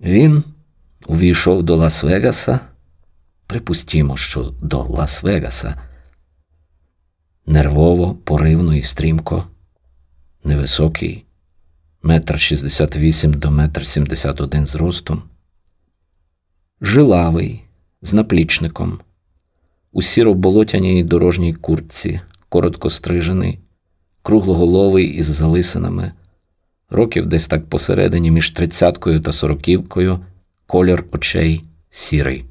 Він увійшов до Лас-Вегаса, припустімо, що до Лас-Вегаса, нервово, поривно і стрімко, невисокий, метр шістдесят вісім до метр сімдесят один зростом, жилавий, з наплічником, у сіро-болотяній дорожній куртці, коротко стрижений, круглоголовий із залисинами, років десь так посередині між тридцяткою та сороківкою, колір очей сірий.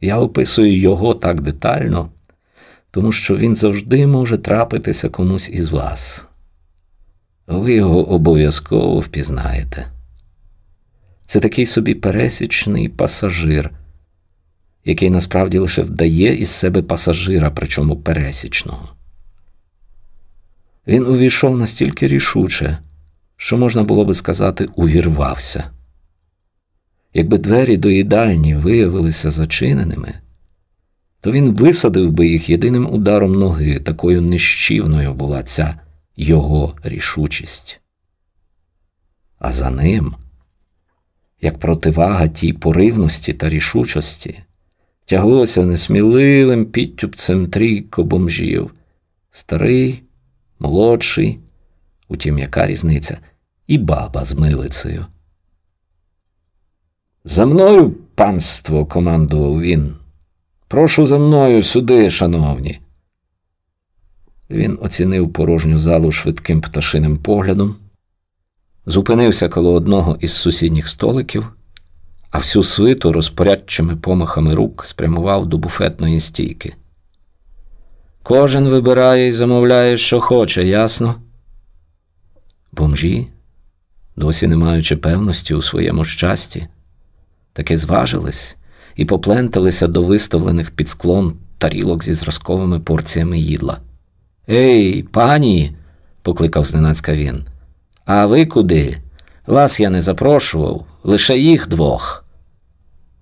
Я описую його так детально, тому що він завжди може трапитися комусь із вас. Ви його обов'язково впізнаєте. Це такий собі пересічний пасажир, який насправді лише вдає із себе пасажира, причому пересічного. Він увійшов настільки рішуче, що можна було би сказати, увірвався. Якби двері до їдальні виявилися зачиненими, то він висадив би їх єдиним ударом ноги, такою нищівною була ця його рішучість. А за ним, як противага тій поривності та рішучості, тяглося несміливим підтюпцем трійко бомжів, старий, молодший, утім, яка різниця, і баба з милицею. За мною, панство, командував він. Прошу за мною сюди, шановні. Він оцінив порожню залу швидким пташиним поглядом, зупинився коло одного із сусідніх столиків, а всю свиту розпорядчими помахами рук спрямував до буфетної стійки. Кожен вибирає і замовляє, що хоче, ясно? Бомжі, досі не маючи певності у своєму щасті, таки зважились і попленталися до виставлених під склон тарілок зі зразковими порціями їдла. Ей, пані, покликав зненацька він. А ви куди? Вас я не запрошував, лише їх двох.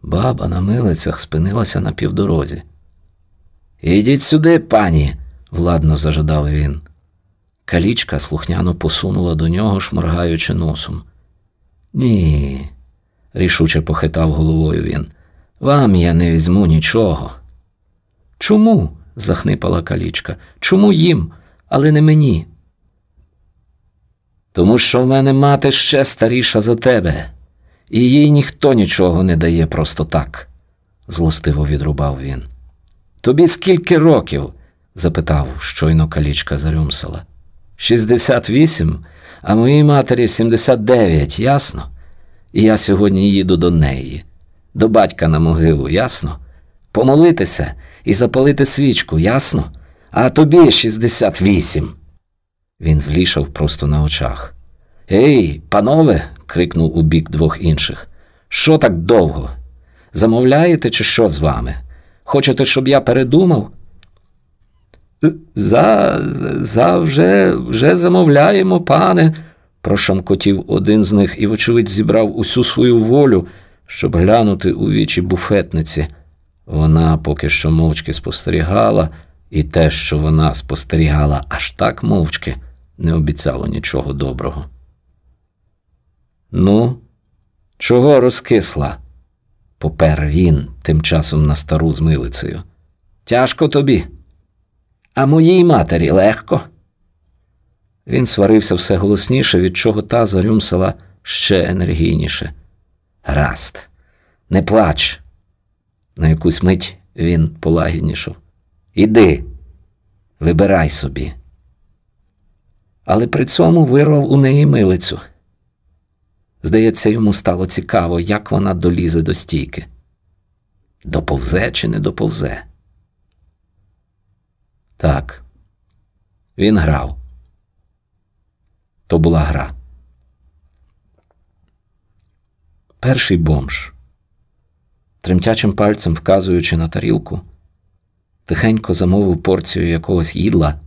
Баба на милицях спинилася на півдорозі. Ідіть сюди, пані, владно зажадав він. Калічка слухняно посунула до нього, шморгаючи носом. Ні, рішуче похитав головою він. Вам я не візьму нічого. Чому? захнипала калічка. Чому їм, але не мені? Тому що в мене мати ще старіша за тебе, і їй ніхто нічого не дає просто так, злостиво відрубав він. Тобі скільки років? запитав щойно калічка зарюмсала. Шістдесят вісім, а моїй матері сімдесят дев'ять, ясно? І я сьогодні їду до неї, до батька на могилу, ясно? Помолитися і запалити свічку, ясно? А тобі шістдесят вісім. Він злішав просто на очах. Ей, панове. крикнув у бік двох інших. Що так довго? Замовляєте, чи що з вами? Хочете, щоб я передумав? За за вже вже замовляємо, пане, прошамкотів один з них і, вочевидь, зібрав усю свою волю, щоб глянути у вічі буфетниці. Вона поки що мовчки спостерігала, і те, що вона спостерігала аж так мовчки, не обіцяло нічого доброго. Ну, чого розкисла? Попер він тим часом на стару з милицею. Тяжко тобі, а моїй матері легко. Він сварився все голосніше, від чого та зарюмсила ще енергійніше. Гаразд, не плач. На якусь мить він полагіднішав. Іди, вибирай собі. Але при цьому вирвав у неї милицю. Здається, йому стало цікаво, як вона долізе до стійки. Доповзе чи не доповзе? Так, він грав. То була гра. Перший бомж, тремтячим пальцем вказуючи на тарілку, тихенько замовив порцію якогось їдла,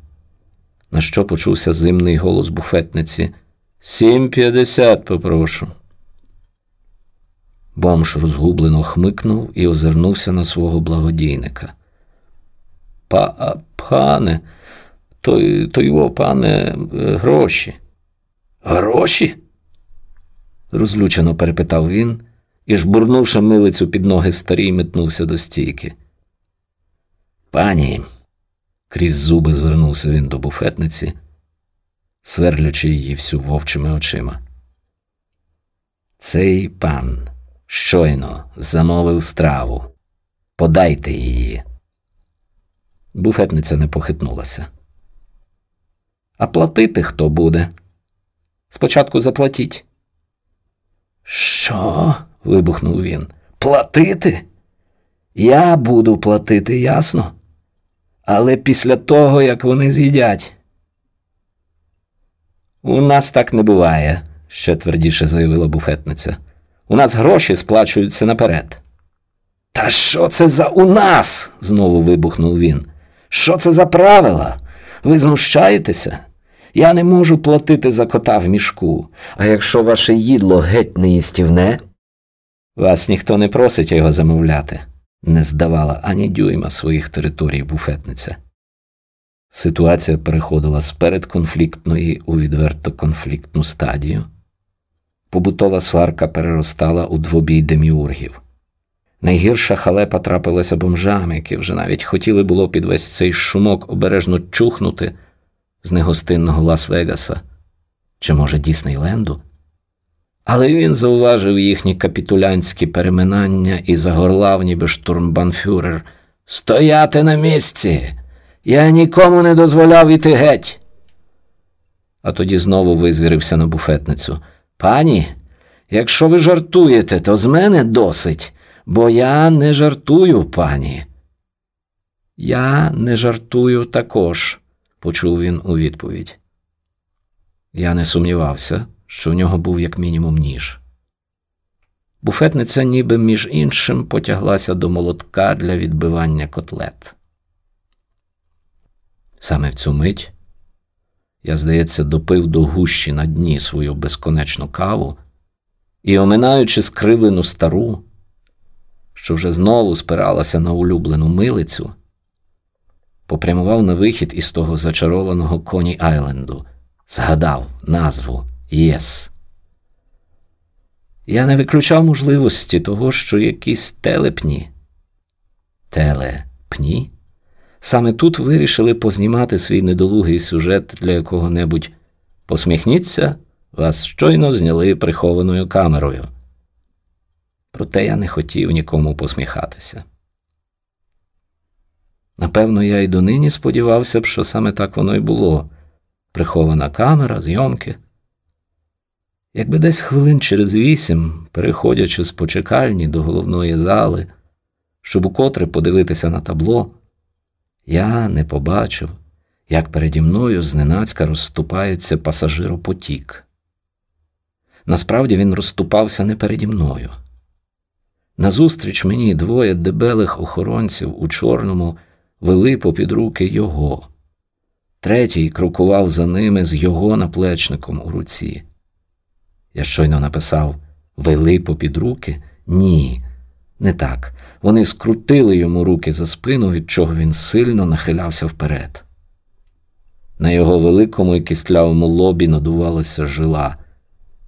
на що почувся зимний голос буфетниці. Сім п'ятдесят попрошу. Бомж розгублено хмикнув і озирнувся на свого благодійника. Па, пане, то, то його, пане, гроші. Гроші? розлючено перепитав він і, жбурнувши милицю під ноги старій, метнувся до стійки. Пані, крізь зуби звернувся він до буфетниці, сверлячи її всю вовчими очима. Цей пан щойно замовив страву. Подайте її. Буфетниця не похитнулася. А платити хто буде? Спочатку заплатіть. Що? вибухнув він. Платити? Я буду платити, ясно? Але після того, як вони з'їдять. У нас так не буває, ще твердіше заявила буфетниця. У нас гроші сплачуються наперед. Та що це за у нас? знову вибухнув він. Що це за правила? Ви знущаєтеся? Я не можу платити за кота в мішку, а якщо ваше їдло геть не їстівне, вас ніхто не просить його замовляти, не здавала ані дюйма своїх територій буфетниця. Ситуація переходила з передконфліктної у відверто конфліктну стадію. Побутова сварка переростала у двобій деміургів. Найгірша халепа трапилася бомжам, які вже навіть хотіли було під весь цей шумок обережно чухнути з негостинного Лас-Вегаса чи, може, Діснейленду. Але він зауважив їхні капітулянські переминання і загорлав, ніби штурмбанфюрер. Стояти на місці! Я нікому не дозволяв іти геть. А тоді знову визвірився на буфетницю. Пані, якщо ви жартуєте, то з мене досить, бо я не жартую, пані. Я не жартую також, почув він у відповідь. Я не сумнівався, що в нього був як мінімум ніж. Буфетниця, ніби між іншим, потяглася до молотка для відбивання котлет. Саме в цю мить. Я, здається, допив до гущі на дні свою безконечну каву і, оминаючи скривлену стару, що вже знову спиралася на улюблену милицю, попрямував на вихід із того зачарованого Коні-Айленду, згадав назву Yes. Я не виключав можливості того, що якісь телепні, телепні, саме тут вирішили познімати свій недолугий сюжет для якого-небудь посміхніться, вас щойно зняли прихованою камерою. Проте я не хотів нікому посміхатися. Напевно, я й донині сподівався б, що саме так воно й було прихована камера, зйомки. Якби десь хвилин через вісім, переходячи з почекальні до головної зали, щоб укотре подивитися на табло, я не побачив, як переді мною зненацька розступається пасажиропотік. Насправді він розступався не переді мною. Назустріч мені двоє дебелих охоронців у чорному вели попід руки його. Третій крокував за ними з його наплечником у руці. Я щойно написав вели попід руки? Ні, не так. Вони скрутили йому руки за спину, від чого він сильно нахилявся вперед. На його великому і кістлявому лобі надувалася жила,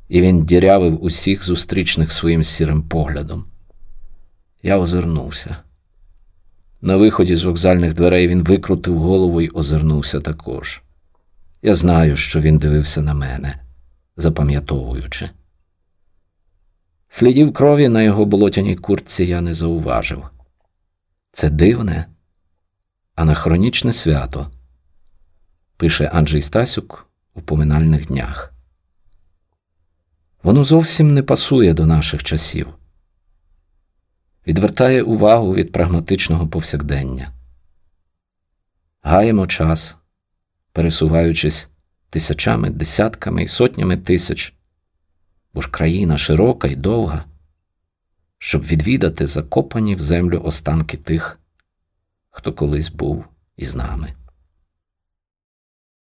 і він дірявив усіх зустрічних своїм сірим поглядом. Я озирнувся. На виході з вокзальних дверей він викрутив голову і озирнувся також. Я знаю, що він дивився на мене, запам'ятовуючи. Слідів крові на його болотяній куртці я не зауважив. Це дивне, анахронічне свято, пише Анджей Стасюк у поминальних днях. Воно зовсім не пасує до наших часів відвертає увагу від прагматичного повсякдення. Гаємо час, пересуваючись тисячами, десятками і сотнями тисяч, бо ж країна широка і довга, щоб відвідати закопані в землю останки тих, хто колись був із нами.